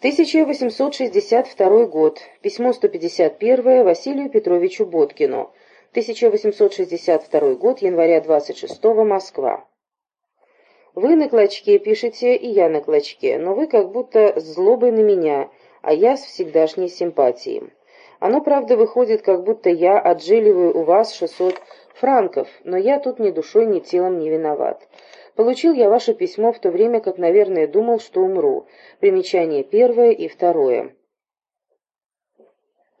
1862 год. Письмо 151 Василию Петровичу Боткину. 1862 год, января 26 Москва. Вы на клочке пишете, и я на клочке, но вы как будто с злобой на меня, а я с всегдашней симпатией. Оно, правда, выходит, как будто я отжиливаю у вас 600 франков, но я тут ни душой, ни телом не виноват. Получил я ваше письмо в то время, как, наверное, думал, что умру. Примечание первое и второе.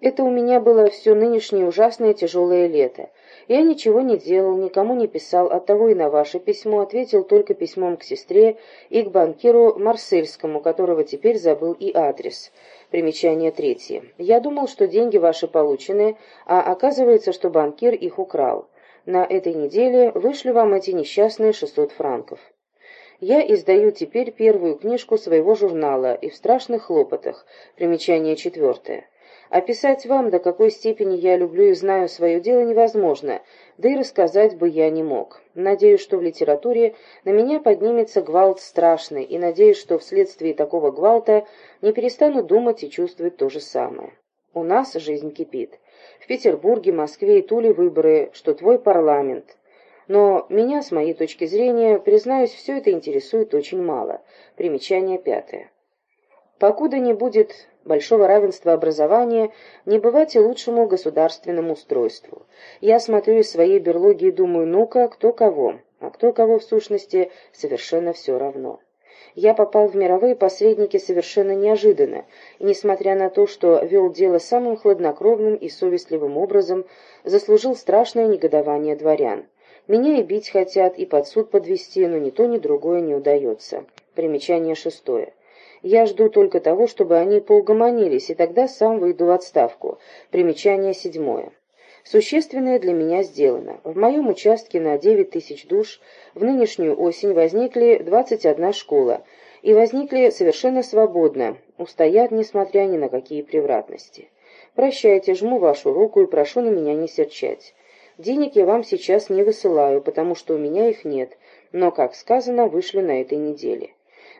Это у меня было все нынешнее ужасное тяжелое лето. Я ничего не делал, никому не писал, оттого и на ваше письмо ответил только письмом к сестре и к банкиру Марсельскому, которого теперь забыл и адрес. Примечание третье. Я думал, что деньги ваши получены, а оказывается, что банкир их украл. На этой неделе вышли вам эти несчастные 600 франков. Я издаю теперь первую книжку своего журнала и в страшных хлопотах. Примечание четвертое. Описать вам, до какой степени я люблю и знаю свое дело, невозможно, да и рассказать бы я не мог. Надеюсь, что в литературе на меня поднимется гвалт страшный, и надеюсь, что вследствие такого гвалта не перестану думать и чувствовать то же самое. У нас жизнь кипит. В Петербурге, Москве и Туле выборы, что твой парламент. Но меня, с моей точки зрения, признаюсь, все это интересует очень мало. Примечание пятое. Покуда не будет большого равенства образования, не бывать и лучшему государственному устройству. Я смотрю из своей берлоги и думаю, ну-ка, кто кого, а кто кого в сущности совершенно все равно. Я попал в мировые посредники совершенно неожиданно, и, несмотря на то, что вел дело самым хладнокровным и совестливым образом, заслужил страшное негодование дворян. Меня и бить хотят, и под суд подвести, но ни то, ни другое не удается. Примечание шестое. Я жду только того, чтобы они поугомонились, и тогда сам выйду в отставку. Примечание седьмое. Существенное для меня сделано. В моем участке на 9 тысяч душ в нынешнюю осень возникли 21 школа, и возникли совершенно свободно, устоят, несмотря ни на какие превратности. Прощайте, жму вашу руку и прошу на меня не серчать. Денег я вам сейчас не высылаю, потому что у меня их нет, но, как сказано, вышлю на этой неделе.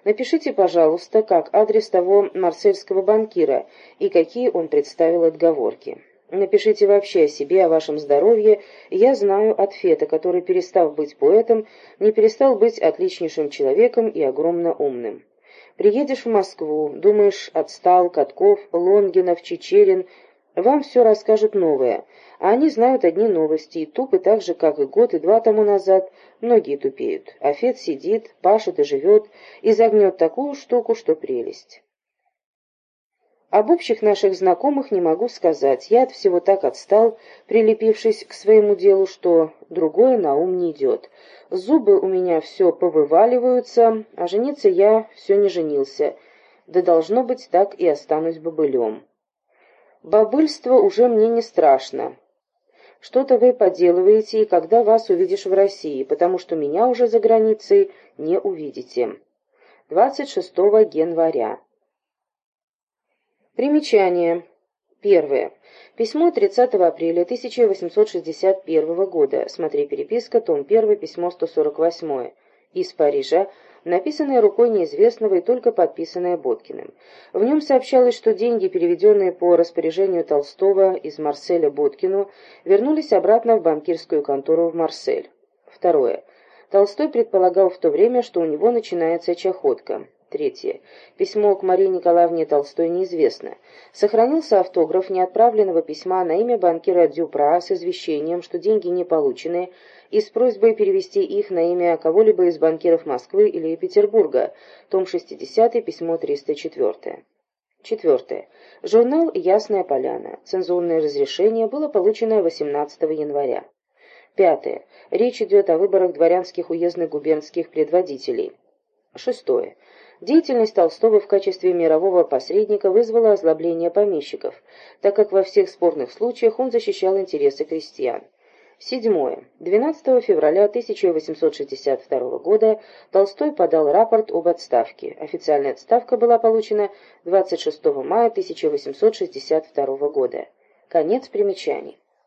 Напишите, пожалуйста, как адрес того марсельского банкира и какие он представил отговорки. Напишите вообще о себе, о вашем здоровье. Я знаю от Фета, который, перестав быть поэтом, не перестал быть отличнейшим человеком и огромно умным. Приедешь в Москву, думаешь, отстал, Катков, Лонгинов, Чечерин, вам все расскажут новое, а они знают одни новости, и тупы так же, как и год и два тому назад, многие тупеют. А Фет сидит, пашет и живет, и загнет такую штуку, что прелесть. Об общих наших знакомых не могу сказать. Я от всего так отстал, прилепившись к своему делу, что другое на ум не идет. Зубы у меня все повываливаются, а жениться я все не женился. Да должно быть, так и останусь бобылем. Бобыльство уже мне не страшно. Что-то вы поделываете, и когда вас увидишь в России, потому что меня уже за границей не увидите. 26 января. Примечание. Первое. Письмо 30 апреля 1861 года. Смотри переписка, том 1, письмо 148. Из Парижа, написанное рукой неизвестного и только подписанное Боткиным. В нем сообщалось, что деньги, переведенные по распоряжению Толстого из Марселя Боткину, вернулись обратно в банкирскую контору в Марсель. Второе. Толстой предполагал в то время, что у него начинается чахотка. Третье. Письмо к Марии Николаевне Толстой неизвестно. Сохранился автограф неотправленного письма на имя банкира Дюпра с извещением, что деньги не получены, и с просьбой перевести их на имя кого-либо из банкиров Москвы или Петербурга. Том 60, письмо 304. Четвертое. Журнал «Ясная поляна». Цензурное разрешение было получено 18 января. Пятое. Речь идет о выборах дворянских уездных губернских предводителей. Шестое. Деятельность Толстого в качестве мирового посредника вызвала озлобление помещиков, так как во всех спорных случаях он защищал интересы крестьян. Седьмое. 12 февраля 1862 года Толстой подал рапорт об отставке. Официальная отставка была получена 26 мая 1862 года. Конец примечаний.